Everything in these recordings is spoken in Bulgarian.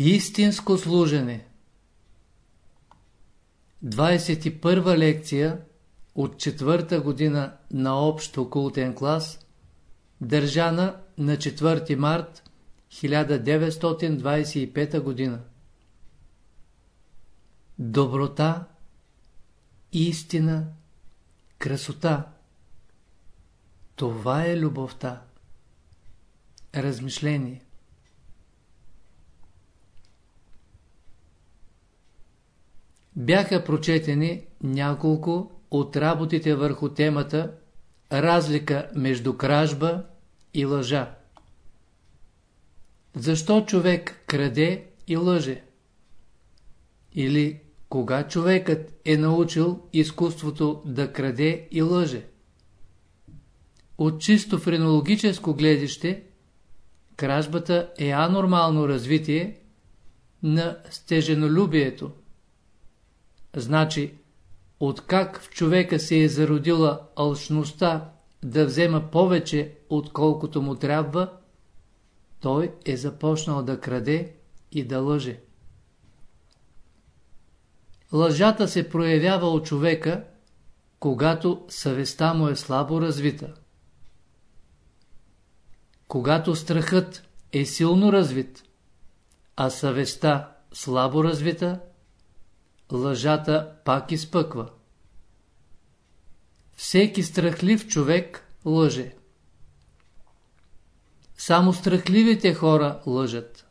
Истинско служене 21 лекция от четвърта година на общо култен клас, държана на 4 март 1925 година. Доброта, истина, красота. Това е любовта. Размишление. Бяха прочетени няколко от работите върху темата Разлика между кражба и лъжа. Защо човек краде и лъже? Или кога човекът е научил изкуството да краде и лъже? От чисто френологическо гледище, кражбата е анормално развитие на стеженолюбието. Значи, откак в човека се е зародила алчността да взема повече, отколкото му трябва, той е започнал да краде и да лъже. Лъжата се проявява от човека, когато съвестта му е слабо развита. Когато страхът е силно развит, а съвестта слабо развита, лъжата пак изпъква. Всеки страхлив човек лъже. Само страхливите хора лъжат.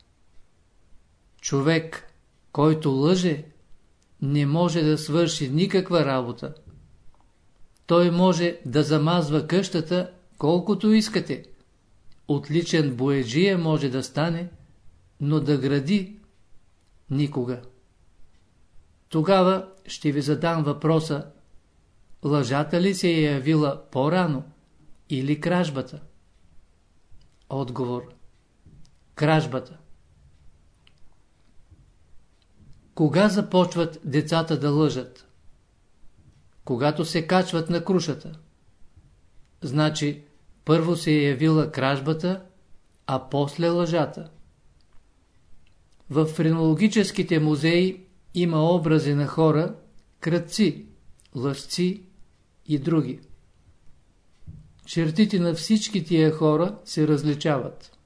Човек, който лъже, не може да свърши никаква работа. Той може да замазва къщата колкото искате. Отличен боеджия може да стане, но да гради никога. Тогава ще ви задам въпроса, лъжата ли се е явила по-рано или кражбата? Отговор. Кражбата. Кога започват децата да лъжат? Когато се качват на крушата. Значи, първо се е явила кражбата, а после лъжата. В френологическите музеи има образи на хора, кръци, лъжци и други. Чертите на всички тия хора се различават.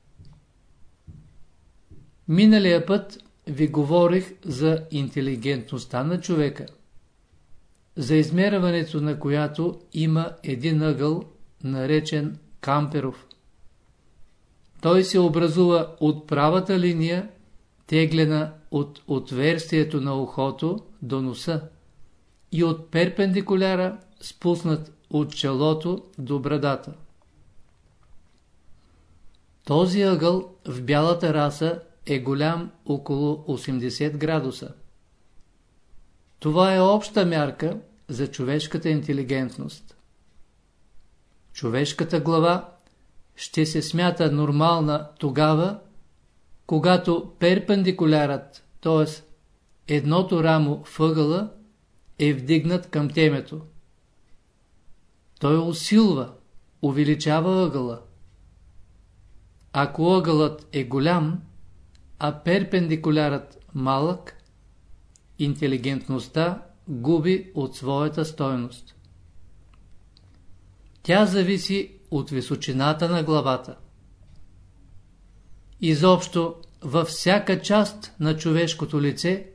Миналия път ви говорих за интелигентността на човека, за измерването на която има един ъгъл, наречен Камперов. Той се образува от правата линия, теглена от отверстието на ухото до носа и от перпендикуляра спуснат от челото до брадата. Този ъгъл в бялата раса е голям около 80 градуса. Това е обща мярка за човешката интелигентност. Човешката глава ще се смята нормална тогава, когато перпендикулярът, т.е. едното рамо въгъла, е вдигнат към темето. Той усилва, увеличава ъгъла. Ако ъгълът е голям, а перпендикулярът малък, интелигентността губи от своята стойност. Тя зависи от височината на главата. Изобщо, във всяка част на човешкото лице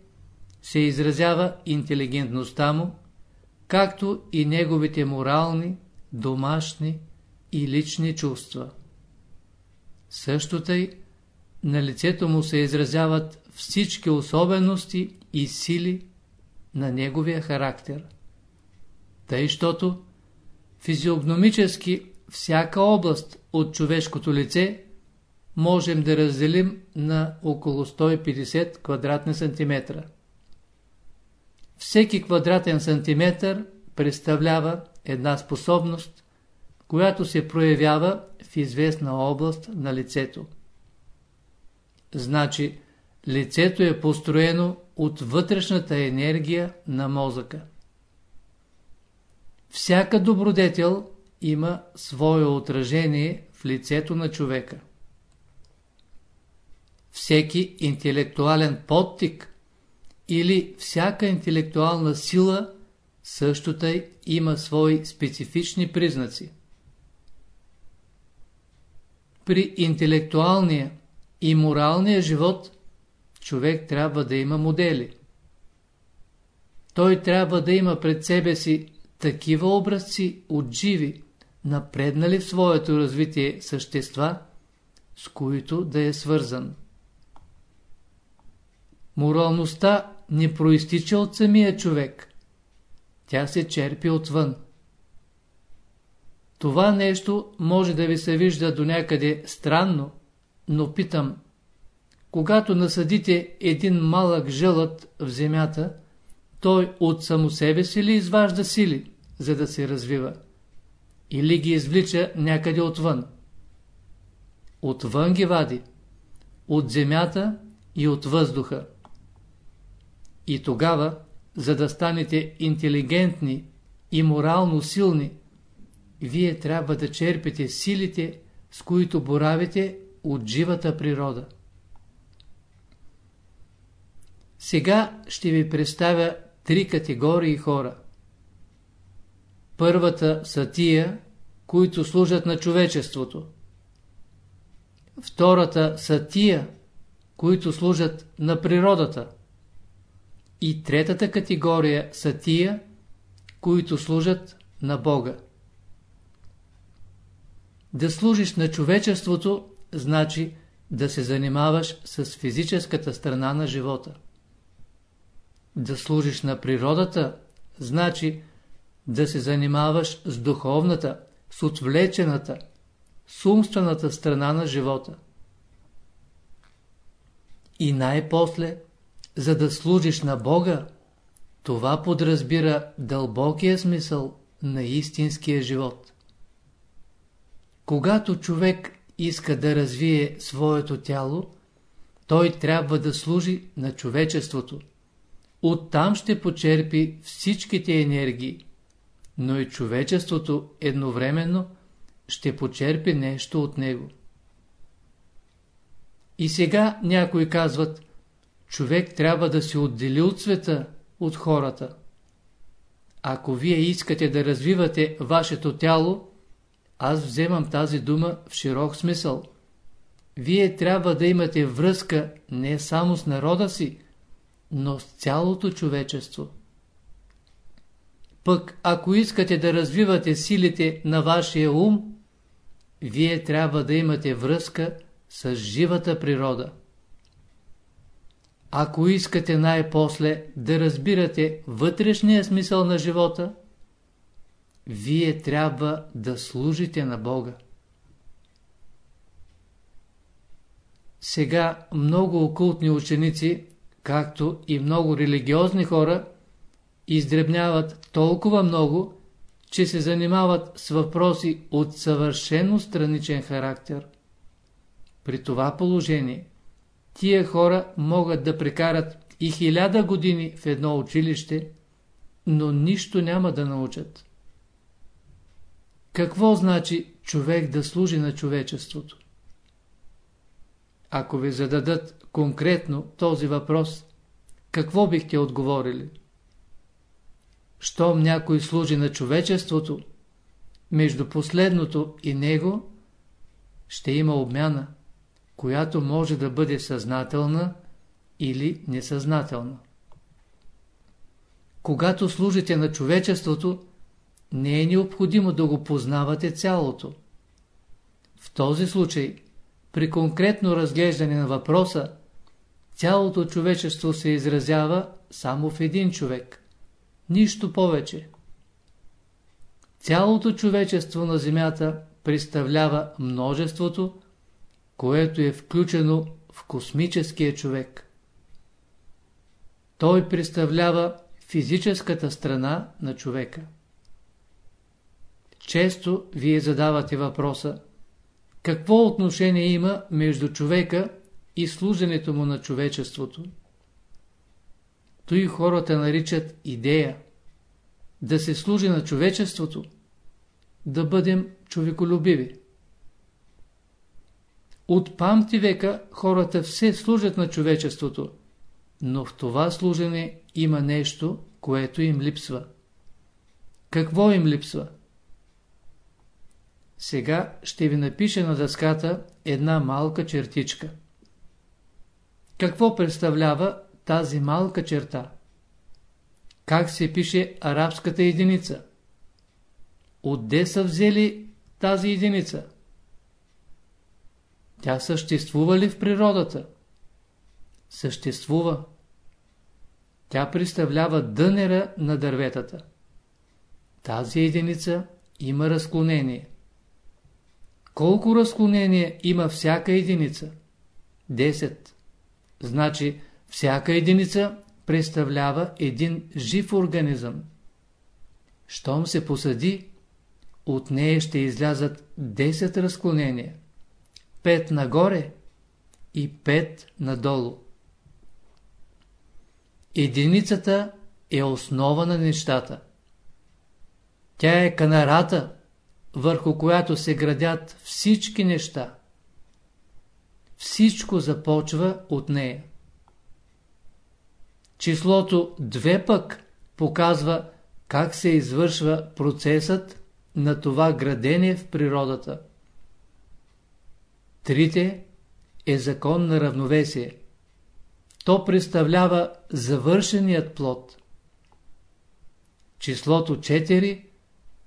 се изразява интелигентността му, както и неговите морални, домашни и лични чувства. Също тъй, на лицето му се изразяват всички особености и сили на неговия характер. Тъй, щото физиогномически всяка област от човешкото лице можем да разделим на около 150 квадратни сантиметра. Всеки квадратен сантиметър представлява една способност, която се проявява в известна област на лицето. Значи, лицето е построено от вътрешната енергия на мозъка. Всяка добродетел има свое отражение в лицето на човека. Всеки интелектуален подтик или всяка интелектуална сила също тъй има свои специфични признаци. При интелектуалния и моралния живот човек трябва да има модели. Той трябва да има пред себе си такива образци от живи, напреднали в своето развитие същества, с които да е свързан. Моралността не проистича от самия човек. Тя се черпи отвън. Това нещо може да ви се вижда до някъде странно, но питам, когато насъдите един малък жълът в земята, той от само себе си ли изважда сили, за да се развива? Или ги извлича някъде отвън? Отвън ги вади. От земята и от въздуха. И тогава, за да станете интелигентни и морално силни, вие трябва да черпите силите, с които боравите от живата природа. Сега ще ви представя три категории хора. Първата са тия, които служат на човечеството. Втората са тия, които служат на природата. И третата категория са тия, които служат на Бога. Да служиш на човечеството, значи да се занимаваш с физическата страна на живота. Да служиш на природата, значи да се занимаваш с духовната, с отвлечената, с умствената страна на живота. И най-после, за да служиш на Бога, това подразбира дълбокия смисъл на истинския живот. Когато човек иска да развие своето тяло, той трябва да служи на човечеството. Оттам ще почерпи всичките енергии, но и човечеството едновременно ще почерпи нещо от него. И сега някои казват, човек трябва да се отдели от света, от хората. Ако вие искате да развивате вашето тяло, аз вземам тази дума в широк смисъл. Вие трябва да имате връзка не само с народа си, но с цялото човечество. Пък, ако искате да развивате силите на вашия ум, вие трябва да имате връзка с живата природа. Ако искате най-после да разбирате вътрешния смисъл на живота, вие трябва да служите на Бога. Сега много окултни ученици, както и много религиозни хора, издребняват толкова много, че се занимават с въпроси от съвършено страничен характер. При това положение, тия хора могат да прекарат и хиляда години в едно училище, но нищо няма да научат. Какво значи човек да служи на човечеството? Ако ви зададат конкретно този въпрос, какво бихте отговорили? Щом някой служи на човечеството, между последното и него ще има обмяна, която може да бъде съзнателна или несъзнателна. Когато служите на човечеството, не е необходимо да го познавате цялото. В този случай, при конкретно разглеждане на въпроса, цялото човечество се изразява само в един човек. Нищо повече. Цялото човечество на Земята представлява множеството, което е включено в космическия човек. Той представлява физическата страна на човека. Често вие задавате въпроса какво отношение има между човека и служенето му на човечеството. Той хората наричат идея. Да се служи на човечеството, да бъдем човеколюбиви. От памти века хората все служат на човечеството, но в това служене има нещо, което им липсва. Какво им липсва? Сега ще ви напиша на дъската една малка чертичка. Какво представлява тази малка черта? Как се пише арабската единица? Отде са взели тази единица? Тя съществува ли в природата? Съществува. Тя представлява дънера на дърветата. Тази единица има разклонение. Колко разклонение има всяка единица? 10. Значи всяка единица представлява един жив организъм. Щом се посади, от нея ще излязат 10 разклонения. 5 нагоре и 5 надолу. Единицата е основа на нещата. Тя е канарата, върху която се градят всички неща. Всичко започва от нея. Числото 2 пък показва как се извършва процесът на това градение в природата. Трите е закон на равновесие. То представлява завършеният плод. Числото 4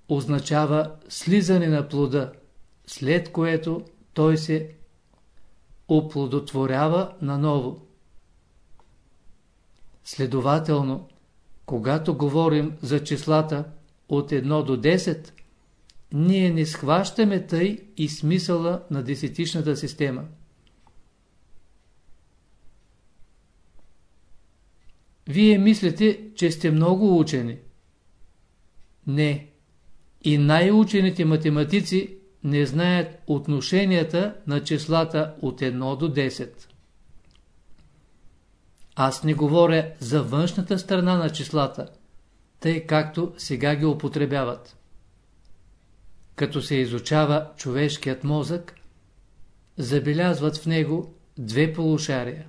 означава слизане на плода, след което той се оплодотворява наново. Следователно, когато говорим за числата от 1 до 10, ние не схващаме тъй и смисъла на десетичната система. Вие мислите, че сте много учени. Не. И най-учените математици не знаят отношенията на числата от 1 до 10. Аз не говоря за външната страна на числата, тъй както сега ги употребяват. Като се изучава човешкият мозък, забелязват в него две полушария.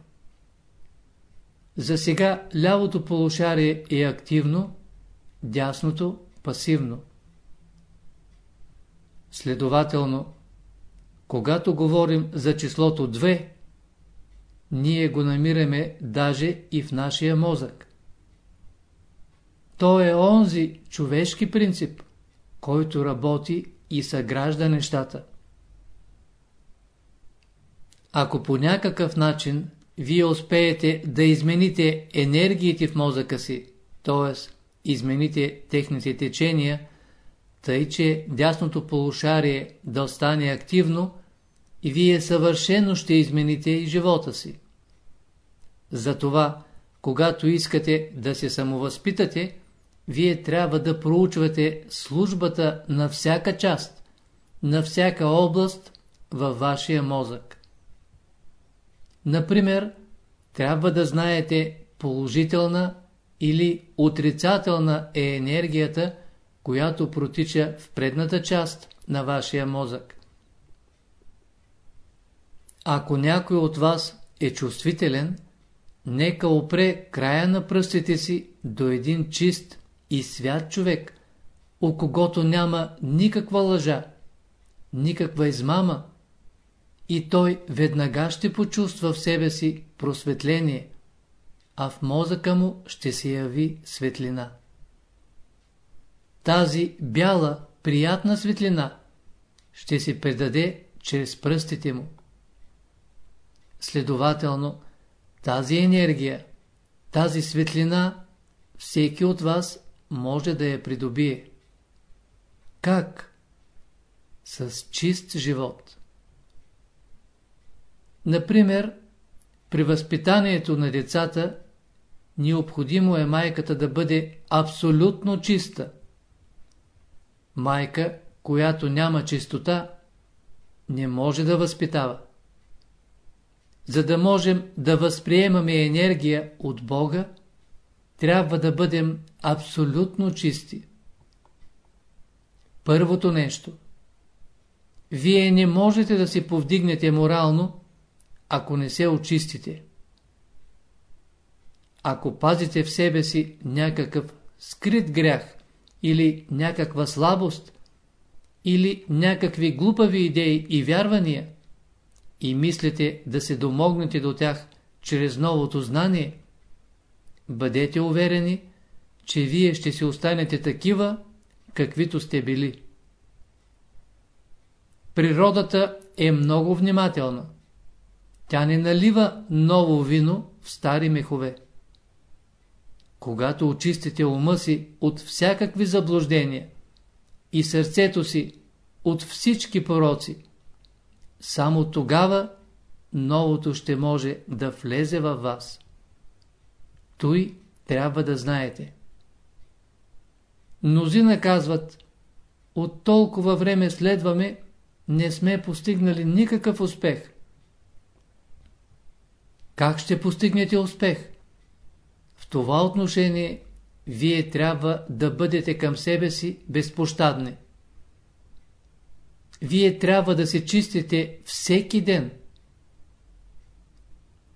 За сега лявото полушарие е активно, дясното пасивно. Следователно, когато говорим за числото 2, ние го намираме даже и в нашия мозък. То е онзи човешки принцип, който работи и съгражда нещата. Ако по някакъв начин вие успеете да измените енергиите в мозъка си, т.е. измените техните течения, тъй че дясното полушарие да остане активно, и вие съвършено ще измените и живота си. Затова, когато искате да се самовъзпитате, вие трябва да проучвате службата на всяка част, на всяка област във вашия мозък. Например, трябва да знаете положителна или отрицателна е енергията, която протича в предната част на вашия мозък. Ако някой от вас е чувствителен, нека опре края на пръстите си до един чист и свят човек, у когото няма никаква лъжа, никаква измама, и той веднага ще почувства в себе си просветление, а в мозъка му ще се яви светлина. Тази бяла, приятна светлина ще се предаде чрез пръстите му. Следователно, тази енергия, тази светлина, всеки от вас може да я придобие. Как? С чист живот. Например, при възпитанието на децата необходимо е майката да бъде абсолютно чиста. Майка, която няма чистота, не може да възпитава. За да можем да възприемаме енергия от Бога, трябва да бъдем абсолютно чисти. Първото нещо. Вие не можете да се повдигнете морално, ако не се очистите. Ако пазите в себе си някакъв скрит грях или някаква слабост, или някакви глупави идеи и вярвания, и мислите да се домогнете до тях чрез новото знание, бъдете уверени, че вие ще си останете такива, каквито сте били. Природата е много внимателна. Тя не налива ново вино в стари мехове. Когато очистите ума си от всякакви заблуждения и сърцето си от всички пороци, само тогава новото ще може да влезе във вас. Той трябва да знаете. Мнозина казват, от толкова време следваме, не сме постигнали никакъв успех. Как ще постигнете успех? В това отношение вие трябва да бъдете към себе си безпощадни. Вие трябва да се чистите всеки ден.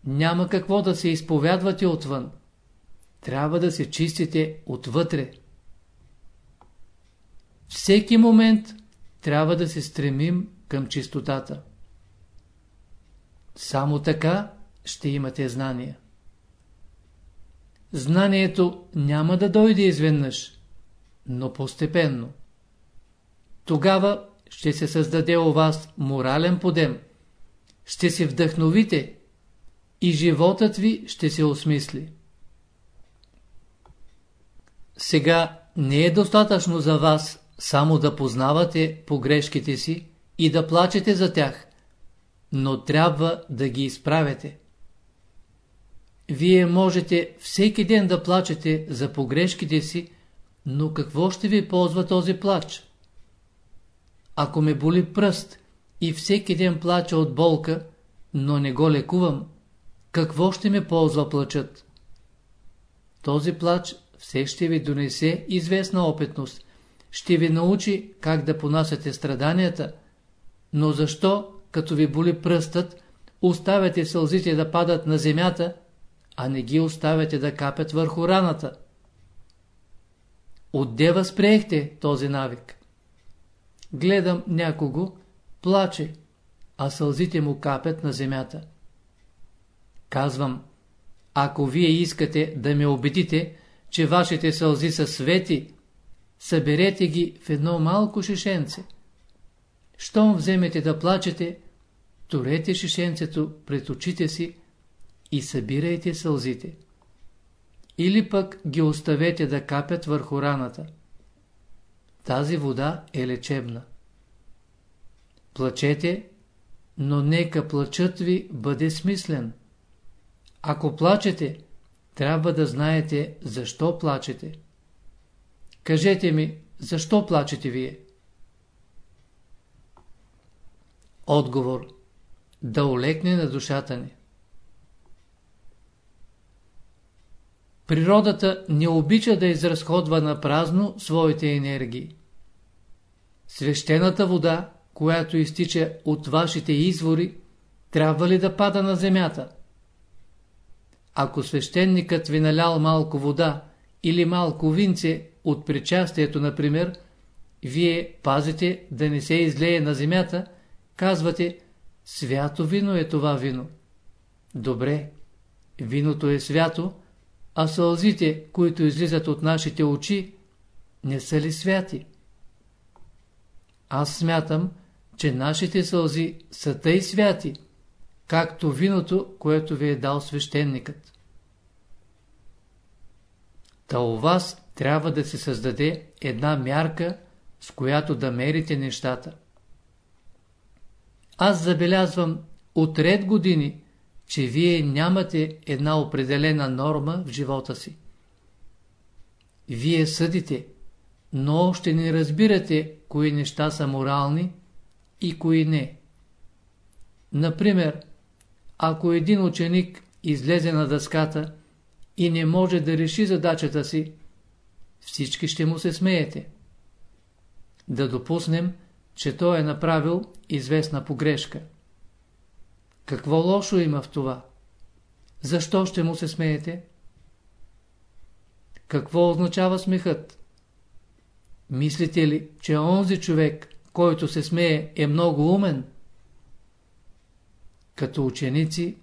Няма какво да се изповядвате отвън. Трябва да се чистите отвътре. Всеки момент трябва да се стремим към чистотата. Само така ще имате знания. Знанието няма да дойде изведнъж, но постепенно. Тогава ще се създаде у вас морален подем, ще се вдъхновите и животът ви ще се осмисли. Сега не е достатъчно за вас само да познавате погрешките си и да плачете за тях, но трябва да ги изправяте. Вие можете всеки ден да плачете за погрешките си, но какво ще ви ползва този плач? Ако ме боли пръст и всеки ден плача от болка, но не го лекувам, какво ще ме ползва плачът? Този плач все ще ви донесе известна опитност, ще ви научи как да понасяте страданията, но защо, като ви боли пръстът, оставяте сълзите да падат на земята, а не ги оставяте да капят върху раната? Отде възприехте този навик? Гледам някого, плаче, а сълзите му капят на земята. Казвам, ако вие искате да ме убедите, че вашите сълзи са свети, съберете ги в едно малко шишенце. Щом вземете да плачете, турете шишенцето пред очите си и събирайте сълзите. Или пък ги оставете да капят върху раната. Тази вода е лечебна. Плачете, но нека плачът ви бъде смислен. Ако плачете, трябва да знаете защо плачете. Кажете ми, защо плачете вие? Отговор. Да олекне на душата ни. Природата не обича да изразходва на празно своите енергии. Свещената вода, която изтича от вашите извори, трябва ли да пада на земята? Ако свещеникът ви налял малко вода или малко винце от причастието, например, вие пазите да не се излее на земята, казвате, свято вино е това вино. Добре, виното е свято, а сълзите, които излизат от нашите очи, не са ли святи? Аз смятам, че нашите сълзи са тъй святи, както виното, което ви е дал свещеникът. Та у вас трябва да се създаде една мярка, с която да мерите нещата. Аз забелязвам от ред години, че вие нямате една определена норма в живота си. Вие съдите, но още не разбирате кои неща са морални и кои не. Например, ако един ученик излезе на дъската и не може да реши задачата си, всички ще му се смеете. Да допуснем, че той е направил известна погрешка. Какво лошо има в това? Защо ще му се смеете? Какво означава смехът? Мислите ли, че онзи човек, който се смее, е много умен? Като ученици,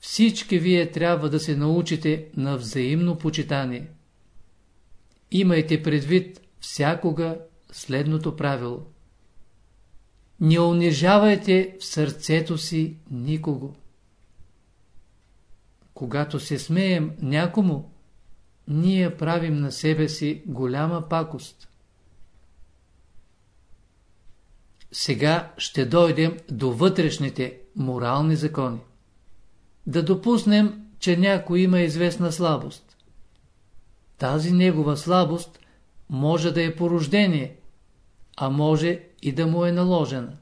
всички вие трябва да се научите на взаимно почитание. Имайте предвид всякога следното правило. Не унижавайте в сърцето си никого. Когато се смеем някому, ние правим на себе си голяма пакост. Сега ще дойдем до вътрешните морални закони. Да допуснем, че някой има известна слабост. Тази негова слабост може да е порождение, а може и да му е наложена.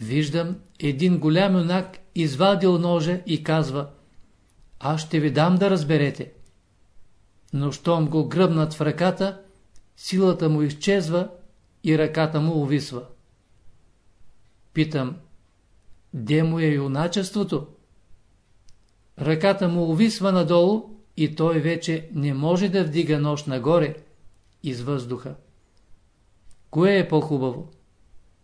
Виждам един голям юнак извадил ножа и казва Аз ще ви дам да разберете. Но щом го гръбнат в ръката, силата му изчезва и ръката му увисва. Питам, де му е юначеството? Ръката му увисва надолу и той вече не може да вдига нож нагоре из въздуха. Кое е по-хубаво?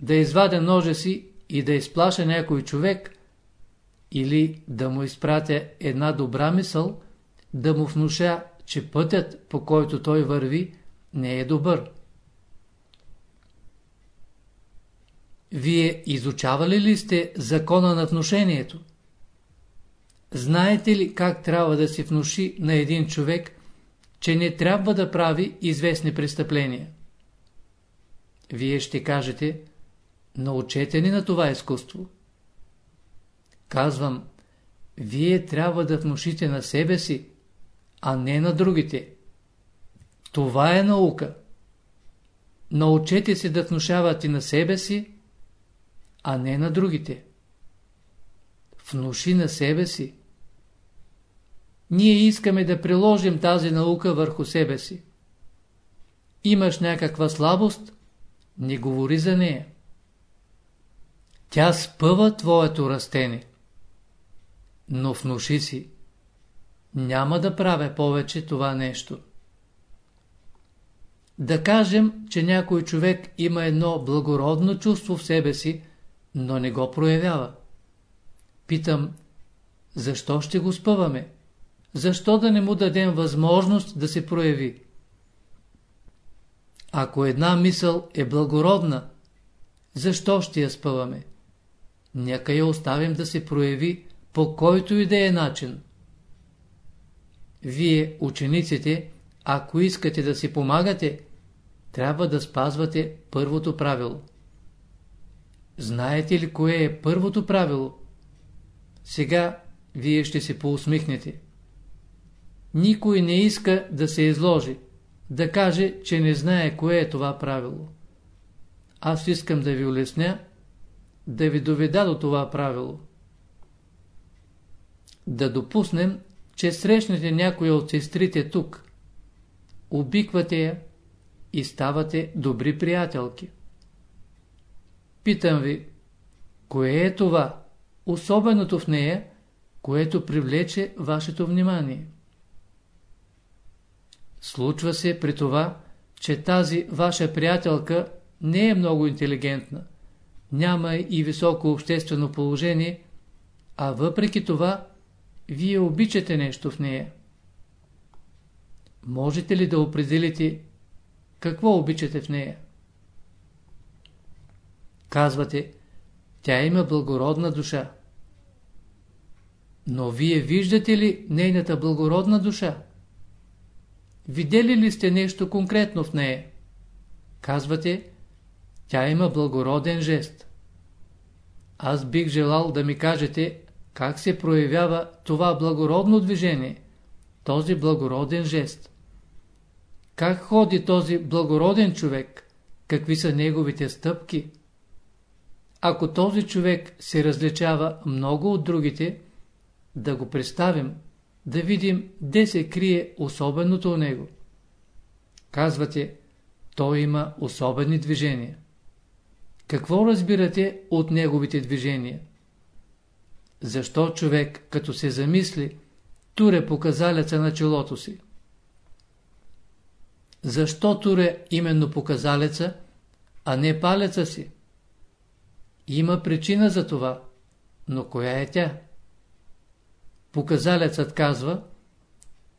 Да извадя ножа си и да изплаша някой човек или да му изпратя една добра мисъл, да му внуша, че пътят, по който той върви, не е добър. Вие изучавали ли сте закона на внушението? Знаете ли как трябва да се внуши на един човек, че не трябва да прави известни престъпления? Вие ще кажете, научете ни на това изкуство. Казвам, вие трябва да внушите на себе си, а не на другите. Това е наука. Научете се да внушавате на себе си, а не на другите. Внуши на себе си. Ние искаме да приложим тази наука върху себе си. Имаш някаква слабост, не говори за нея. Тя спъва твоето растение. Но внуши си. Няма да правя повече това нещо. Да кажем, че някой човек има едно благородно чувство в себе си, но не го проявява. Питам, защо ще го спъваме? Защо да не му дадем възможност да се прояви? Ако една мисъл е благородна, защо ще я спъваме? Нека я оставим да се прояви по който и да е начин. Вие, учениците, ако искате да си помагате, трябва да спазвате първото правило. Знаете ли кое е първото правило? Сега вие ще се поусмихнете. Никой не иска да се изложи, да каже, че не знае кое е това правило. Аз искам да ви улесня, да ви доведа до това правило. Да допуснем, че срещнете някоя от сестрите тук. Обиквате я и ставате добри приятелки. Питам ви, кое е това, особеното в нея, което привлече вашето внимание? Случва се при това, че тази ваша приятелка не е много интелигентна, няма и високо обществено положение, а въпреки това, вие обичате нещо в нея. Можете ли да определите какво обичате в нея? Казвате, тя има благородна душа. Но вие виждате ли нейната благородна душа? Видели ли сте нещо конкретно в нея? Казвате, тя има благороден жест. Аз бих желал да ми кажете как се проявява това благородно движение, този благороден жест. Как ходи този благороден човек? Какви са неговите стъпки? Ако този човек се различава много от другите, да го представим, да видим де се крие особеното у него. Казвате, той има особени движения. Какво разбирате от неговите движения? Защо човек, като се замисли, туре показалеца на челото си? Защо туре именно показалеца, а не палеца си? Има причина за това, но коя е тя? Показалецът казва,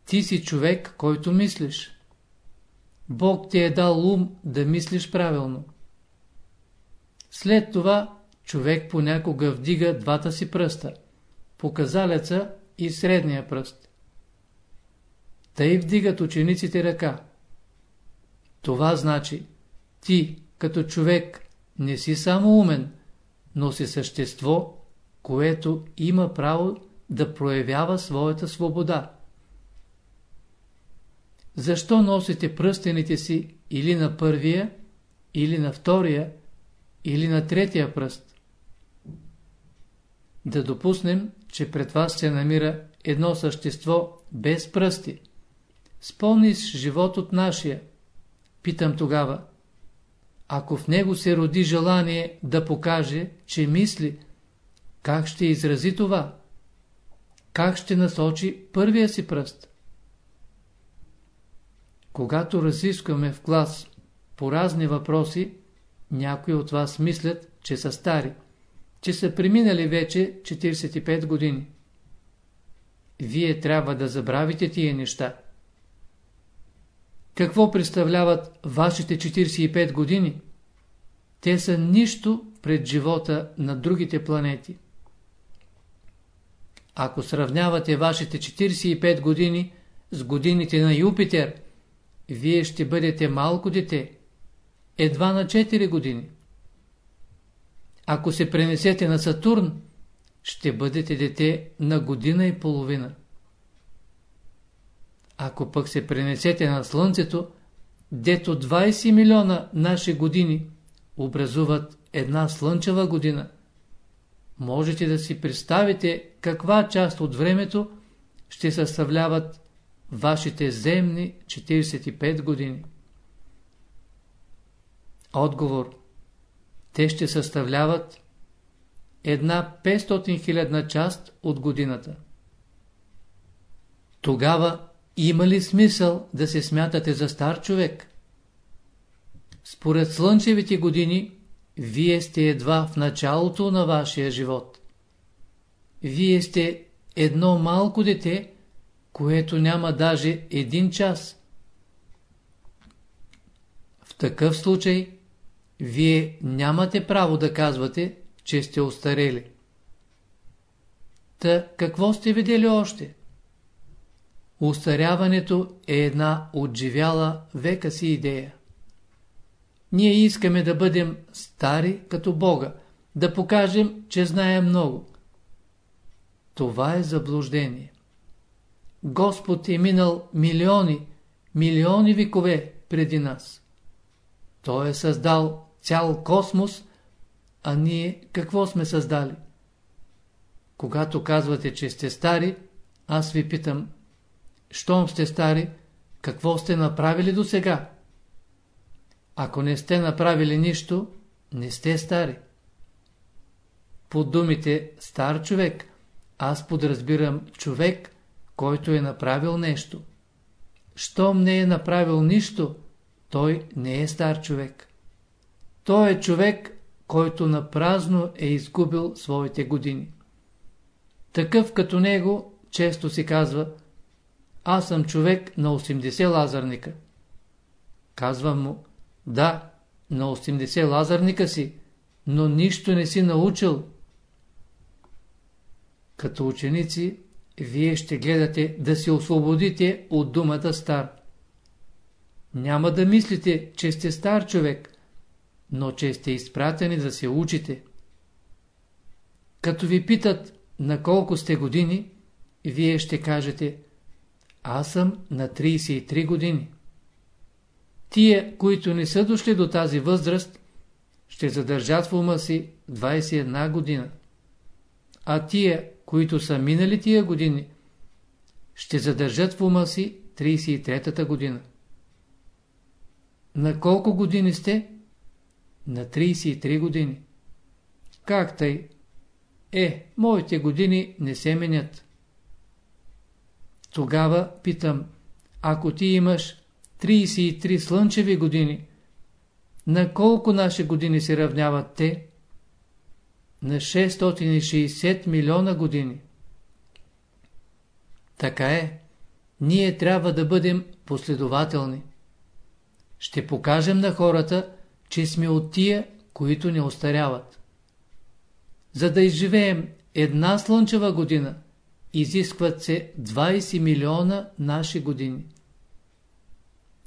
ти си човек, който мислиш. Бог ти е дал ум да мислиш правилно. След това човек понякога вдига двата си пръста, показалеца и средния пръст. Тъй вдигат учениците ръка. Това значи, ти, като човек, не си само умен, но си същество, което има право да проявява своята свобода. Защо носите пръстените си или на първия, или на втория, или на третия пръст? Да допуснем, че пред вас се намира едно същество без пръсти. Спомни живот от нашия. Питам тогава, ако в него се роди желание да покаже, че мисли, как ще изрази това? Как ще насочи първия си пръст? Когато разискваме в клас по разни въпроси, някои от вас мислят, че са стари, че са преминали вече 45 години. Вие трябва да забравите тия неща. Какво представляват вашите 45 години? Те са нищо пред живота на другите планети. Ако сравнявате вашите 45 години с годините на Юпитер, вие ще бъдете малко дете, едва на 4 години. Ако се пренесете на Сатурн, ще бъдете дете на година и половина. Ако пък се пренесете на Слънцето, дето 20 милиона наши години образуват една слънчева година, можете да си представите каква част от времето ще съставляват вашите земни 45 години. Отговор Те ще съставляват една 500 хилядна част от годината. Тогава има ли смисъл да се смятате за стар човек? Според слънчевите години, вие сте едва в началото на вашия живот. Вие сте едно малко дете, което няма даже един час. В такъв случай, вие нямате право да казвате, че сте остарели. Та какво сте видели още? Устаряването е една отживяла века си идея. Ние искаме да бъдем стари като Бога, да покажем, че знаем много. Това е заблуждение. Господ е минал милиони, милиони векове преди нас. Той е създал цял космос, а ние какво сме създали? Когато казвате, че сте стари, аз ви питам, щом сте стари, какво сте направили до сега? Ако не сте направили нищо, не сте стари. По думите стар човек, аз подразбирам човек, който е направил нещо. Щом не е направил нищо, той не е стар човек. Той е човек, който на празно е изгубил своите години. Такъв като него често си казва Аз съм човек на 80 лазарника. Казвам му Да, на 80 лазарника си, но нищо не си научил. Като ученици вие ще гледате да се освободите от думата стар. Няма да мислите, че сте стар човек, но че сте изпратени да се учите. Като ви питат на колко сте години, вие ще кажете аз съм на 33 години. Тия, които не са дошли до тази възраст, ще задържат в ума си 21 година. А тия, които са минали тия години, ще задържат в ума си 33-та година. На колко години сте? на 33 години. Как тъй? Е, моите години не се менят. Тогава питам, ако ти имаш 33 слънчеви години, на колко наши години се равняват те? На 660 милиона години. Така е. Ние трябва да бъдем последователни. Ще покажем на хората, че сме от тия, които не остаряват. За да изживеем една слънчева година, изискват се 20 милиона наши години.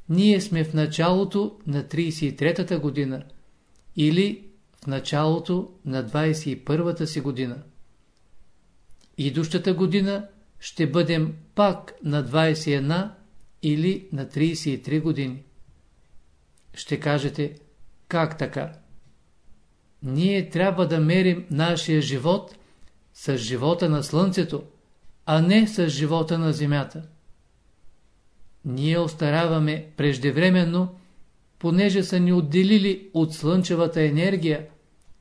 Ние сме в началото на 33-та година или в началото на 21-та си година. Идущата година ще бъдем пак на 21 или на 33 години. Ще кажете, как така? Ние трябва да мерим нашия живот с живота на Слънцето, а не с живота на Земята. Ние остараваме преждевременно, понеже са ни отделили от слънчевата енергия,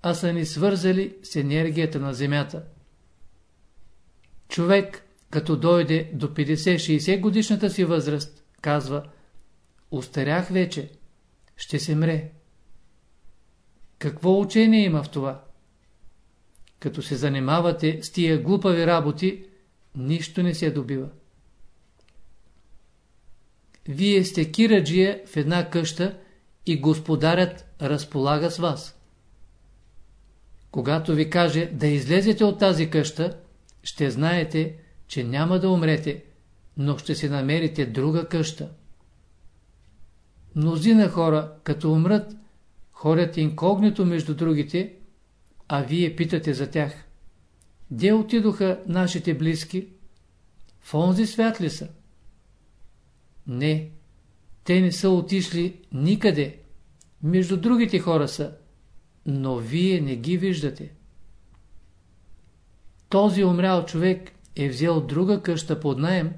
а са ни свързали с енергията на Земята. Човек, като дойде до 50-60 годишната си възраст, казва, устарях вече, ще се мре. Какво учение има в това? Като се занимавате с тия глупави работи, нищо не се добива. Вие сте кираджия в една къща и господарят разполага с вас. Когато ви каже да излезете от тази къща, ще знаете, че няма да умрете, но ще си намерите друга къща. Мнозина хора, като умрат, ходят инкогнито между другите, а вие питате за тях. Де отидоха нашите близки? В онзи свят ли са? Не, те не са отишли никъде. Между другите хора са, но вие не ги виждате. Този умрял човек е взел друга къща под наем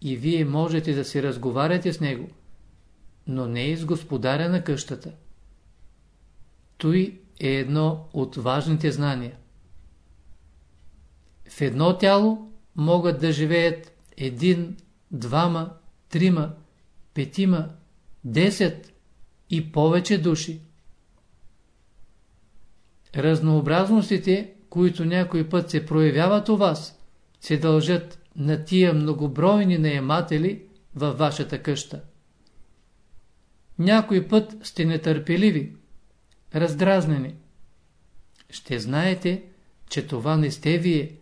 и вие можете да се разговаряте с него, но не и с господаря на къщата. Той е едно от важните знания. В едно тяло могат да живеят един, двама, трима, петима, десет и повече души. Разнообразностите, които някой път се проявяват у вас, се дължат на тия многобройни наематели във вашата къща. Някой път сте нетърпеливи, раздразнени. Ще знаете, че това не сте вие,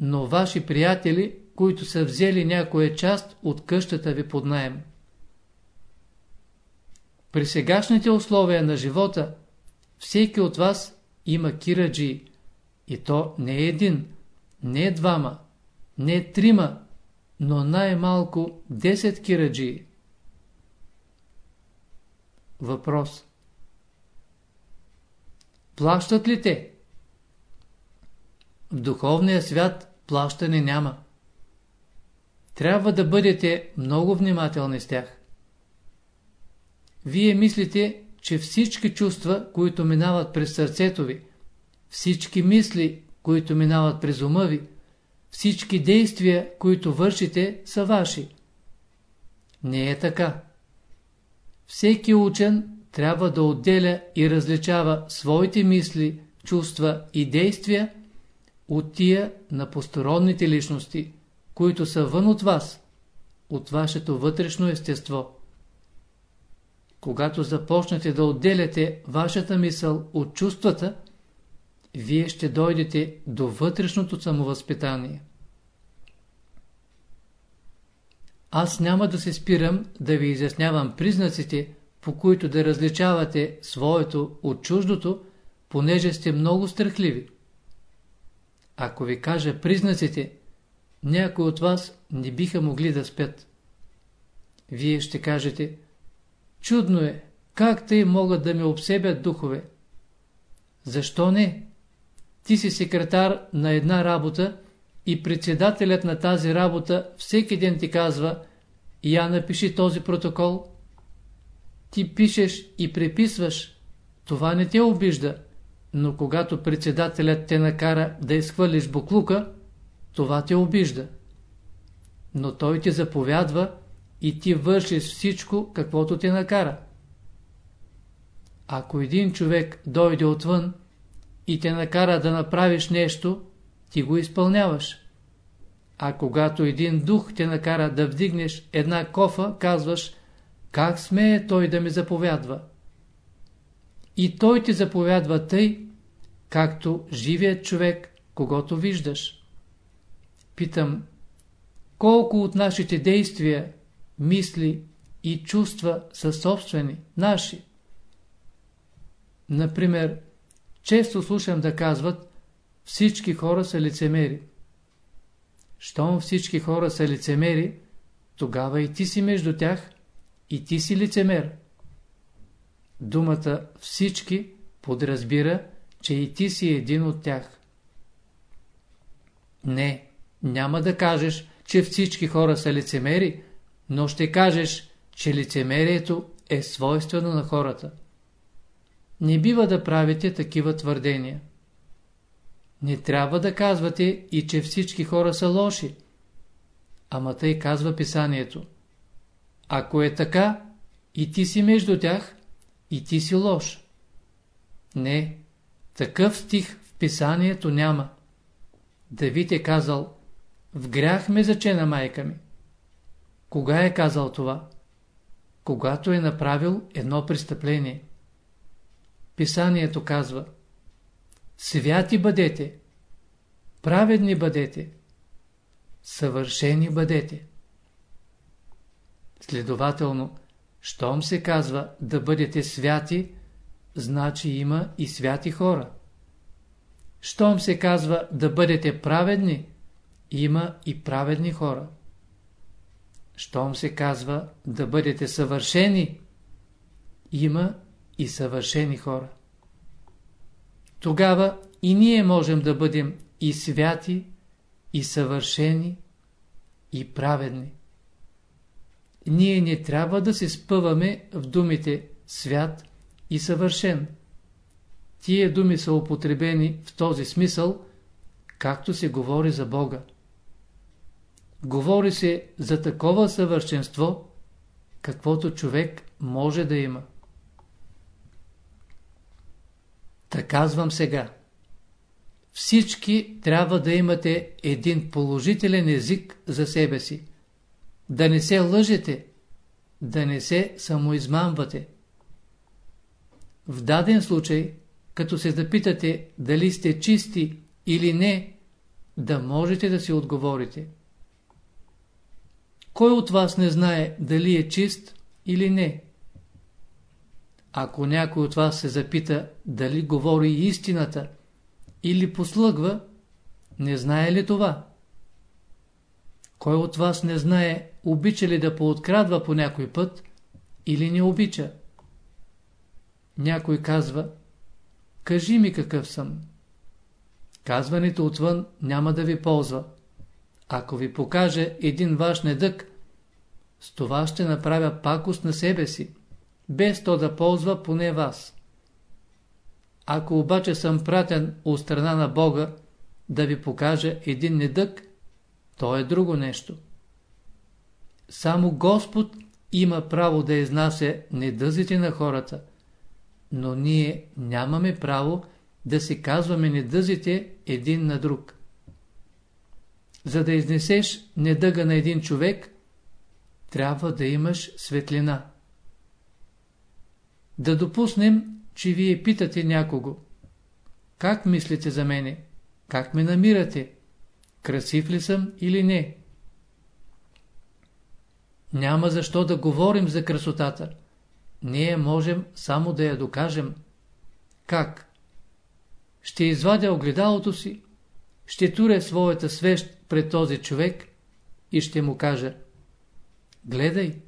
но ваши приятели, които са взели някоя част от къщата ви под найем. При сегашните условия на живота, всеки от вас има кираджи, и то не един, не двама, не трима, но най-малко 10 кираджи. Въпрос Плащат ли те? В духовния свят плащане няма. Трябва да бъдете много внимателни с тях. Вие мислите, че всички чувства, които минават през сърцето ви, всички мисли, които минават през ума ви, всички действия, които вършите, са ваши. Не е така. Всеки учен трябва да отделя и различава своите мисли, чувства и действия от тия на посторонните личности, които са вън от вас, от вашето вътрешно естество. Когато започнете да отделяте вашата мисъл от чувствата, вие ще дойдете до вътрешното самовъзпитание. Аз няма да се спирам да ви изяснявам признаците, по които да различавате своето от чуждото, понеже сте много страхливи. Ако ви кажа признаците, някои от вас не биха могли да спят. Вие ще кажете, чудно е, как тъй могат да ме обсебят духове? Защо не? Ти си секретар на една работа и председателят на тази работа всеки ден ти казва, я напиши този протокол. Ти пишеш и преписваш, това не те обижда, но когато председателят те накара да изхвърлиш буклука, това те обижда. Но той ти заповядва и ти вършиш всичко, каквото те накара. Ако един човек дойде отвън и те накара да направиш нещо, ти го изпълняваш. А когато един дух те накара да вдигнеш една кофа, казваш, как смее той да ми заповядва? И той ти заповядва тъй, както живият човек, когато виждаш. Питам, колко от нашите действия, мисли и чувства са собствени, наши? Например, често слушам да казват, всички хора са лицемери. Щом всички хора са лицемери, тогава и ти си между тях, и ти си лицемер. Думата всички подразбира, че и ти си един от тях. Не, няма да кажеш, че всички хора са лицемери, но ще кажеш, че лицемерието е свойствено на хората. Не бива да правите такива твърдения. Не трябва да казвате и че всички хора са лоши. Ама тъй казва писанието. Ако е така, и ти си между тях, и ти си лош. Не, такъв стих в писанието няма. Давид е казал, в грях ме зачена майка ми. Кога е казал това? Когато е направил едно престъпление. Писанието казва, святи бъдете, праведни бъдете, съвършени бъдете. Следователно, щом се казва да бъдете святи, значи има и святи хора. Щом се казва да бъдете праведни, има и праведни хора. Щом се казва да бъдете съвършени, има и съвършени хора. Тогава и ние можем да бъдем и святи, и съвършени, и праведни. Ние не трябва да се спъваме в думите свят и съвършен. Тие думи са употребени в този смисъл, както се говори за Бога. Говори се за такова съвършенство, каквото човек може да има. Та казвам сега. Всички трябва да имате един положителен език за себе си. Да не се лъжете, да не се самоизмамвате. В даден случай, като се запитате дали сте чисти или не, да можете да си отговорите. Кой от вас не знае дали е чист или не? Ако някой от вас се запита дали говори истината или послъгва, не знае ли това? Кой от вас не знае, обича ли да пооткрадва по някой път или не обича? Някой казва, кажи ми какъв съм. Казването отвън няма да ви ползва. Ако ви покаже един ваш недък, с това ще направя пакост на себе си без то да ползва поне вас. Ако обаче съм пратен от страна на Бога да ви покаже един недък, то е друго нещо. Само Господ има право да изнася недъзите на хората, но ние нямаме право да си казваме недъзите един на друг. За да изнесеш недъга на един човек, трябва да имаш светлина. Да допуснем, че вие питате някого. Как мислите за мене? Как ме намирате? Красив ли съм или не? Няма защо да говорим за красотата. Ние можем само да я докажем. Как? Ще извадя огледалото си, ще туря своята свещ пред този човек и ще му кажа Гледай,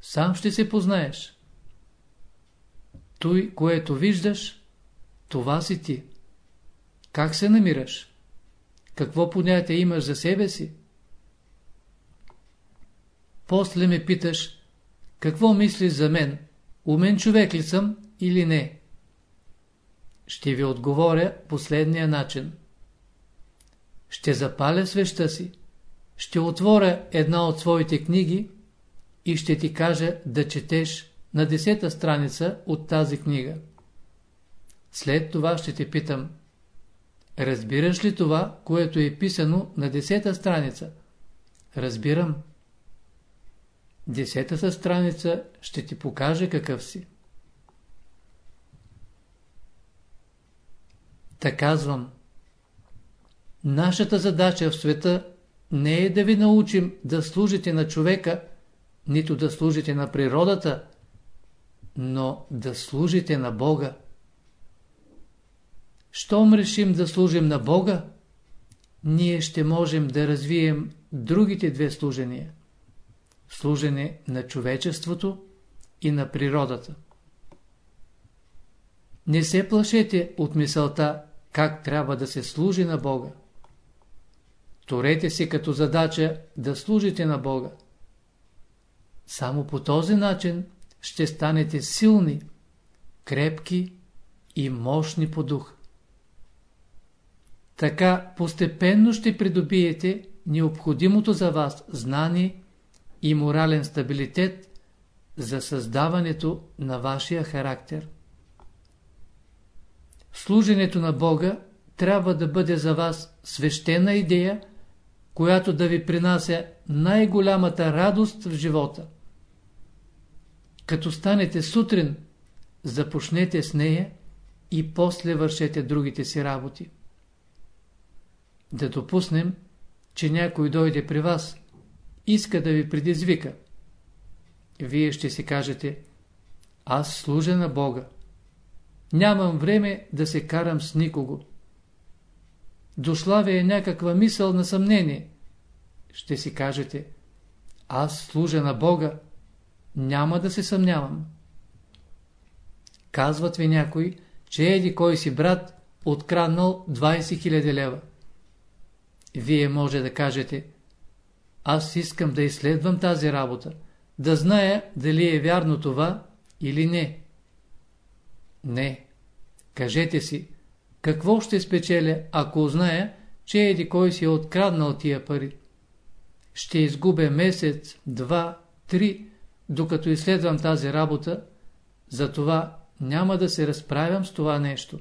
сам ще се познаеш. Той, което виждаш, това си ти. Как се намираш? Какво понятие имаш за себе си? После ме питаш, какво мислиш за мен? Умен човек ли съм или не? ще ви отговоря последния начин. Ще запаля свеща си, ще отворя една от своите книги и ще ти кажа да четеш на десета страница от тази книга. След това ще те питам, разбираш ли това, което е писано на десета страница? Разбирам. Десетата страница ще ти покаже какъв си. Та казвам, нашата задача в света не е да ви научим да служите на човека, нито да служите на природата, но да служите на Бога. Щом решим да служим на Бога, ние ще можем да развием другите две служения. Служене на човечеството и на природата. Не се плашете от мисълта как трябва да се служи на Бога. Торете си като задача да служите на Бога. Само по този начин ще станете силни, крепки и мощни по дух. Така постепенно ще придобиете необходимото за вас знание и морален стабилитет за създаването на вашия характер. Служенето на Бога трябва да бъде за вас свещена идея, която да ви принася най-голямата радост в живота. Като станете сутрин, започнете с нея и после вършете другите си работи. Да допуснем, че някой дойде при вас, иска да ви предизвика. Вие ще си кажете, аз служа на Бога. Нямам време да се карам с никого. Дошла ви е някаква мисъл на съмнение. Ще си кажете, аз служа на Бога, няма да се съмнявам. Казват ви някой, че еди кой си брат откраднал 20 000 лева. Вие може да кажете, аз искам да изследвам тази работа, да зная дали е вярно това или не. Не. Кажете си, какво ще спечеля, ако узная, че еди кой си е откраднал тия пари? Ще изгубя месец, два, три, докато изследвам тази работа, затова няма да се разправям с това нещо.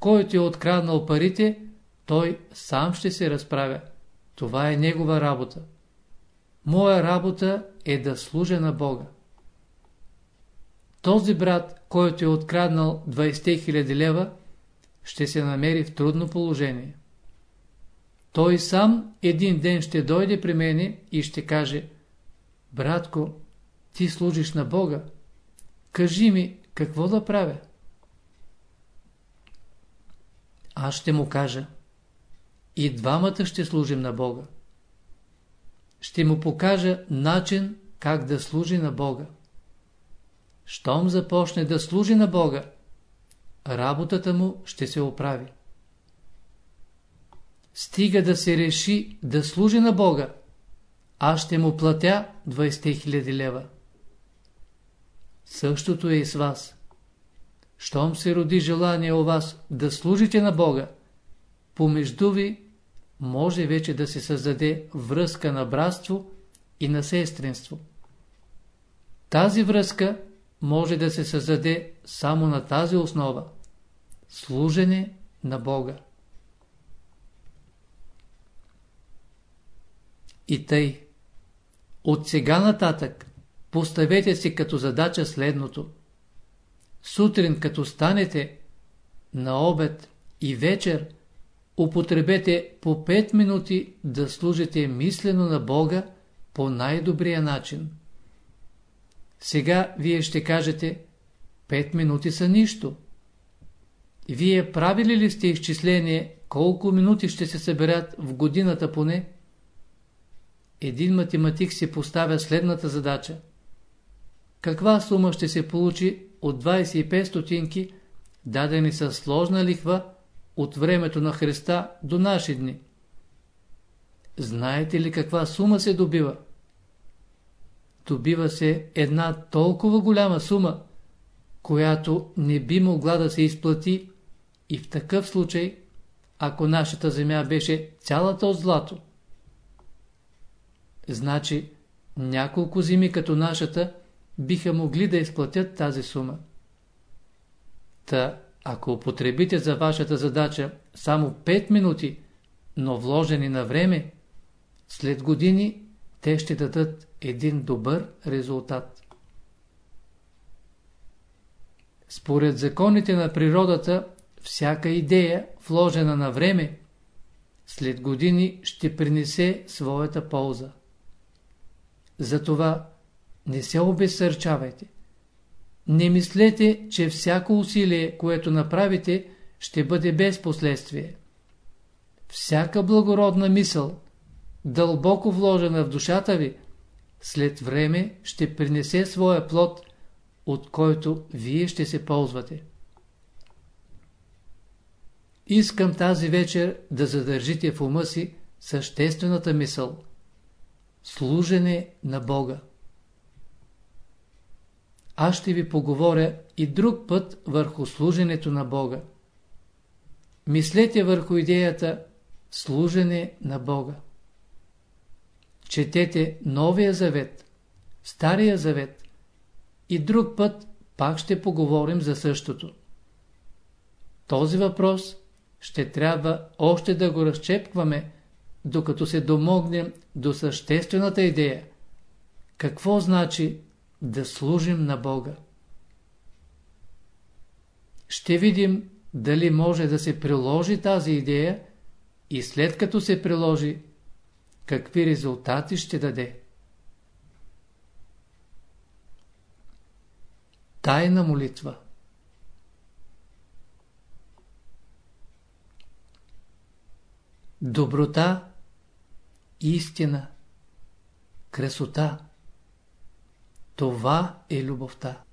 Който е откраднал парите, той сам ще се разправя. Това е негова работа. Моя работа е да служа на Бога. Този брат, който е откраднал 20 000 лева, ще се намери в трудно положение. Той сам един ден ще дойде при мене и ще каже Братко, ти служиш на Бога. Кажи ми, какво да правя? Аз ще му кажа и двамата ще служим на Бога. Ще му покажа начин как да служи на Бога. Щом започне да служи на Бога, работата му ще се оправи. Стига да се реши да служи на Бога, аз ще му платя 20 000 лева. Същото е и с вас. Щом се роди желание у вас да служите на Бога, помежду ви може вече да се създаде връзка на братство и на сестринство. Тази връзка може да се създаде само на тази основа – служене на Бога. И тъй, от сега нататък поставете си като задача следното. Сутрин като станете, на обед и вечер – употребете по 5 минути да служите мислено на Бога по най-добрия начин. Сега вие ще кажете, 5 минути са нищо. Вие правили ли сте изчисление колко минути ще се съберат в годината поне? Един математик се поставя следната задача. Каква сума ще се получи от 25 стотинки, дадени с сложна лихва от времето на Христа до наши дни. Знаете ли каква сума се добива? Добива се една толкова голяма сума, която не би могла да се изплати и в такъв случай, ако нашата земя беше цялата от злато. Значи, няколко зими като нашата биха могли да изплатят тази сума. Та, ако употребите за вашата задача само 5 минути, но вложени на време, след години те ще дадат един добър резултат. Според законите на природата, всяка идея, вложена на време, след години ще принесе своята полза. Затова не се обезсърчавайте. Не мислете, че всяко усилие, което направите, ще бъде без последствие. Всяка благородна мисъл, дълбоко вложена в душата ви, след време ще принесе своя плод, от който вие ще се ползвате. Искам тази вечер да задържите в ума си съществената мисъл – служене на Бога. Аз ще ви поговоря и друг път върху служенето на Бога. Мислете върху идеята служене на Бога. Четете Новия Завет, Стария Завет и друг път пак ще поговорим за същото. Този въпрос ще трябва още да го разчепкваме, докато се домогнем до съществената идея. Какво значи да служим на Бога? Ще видим дали може да се приложи тази идея и след като се приложи, какви резултати ще даде. Тайна молитва Доброта, истина, красота – това е любовта.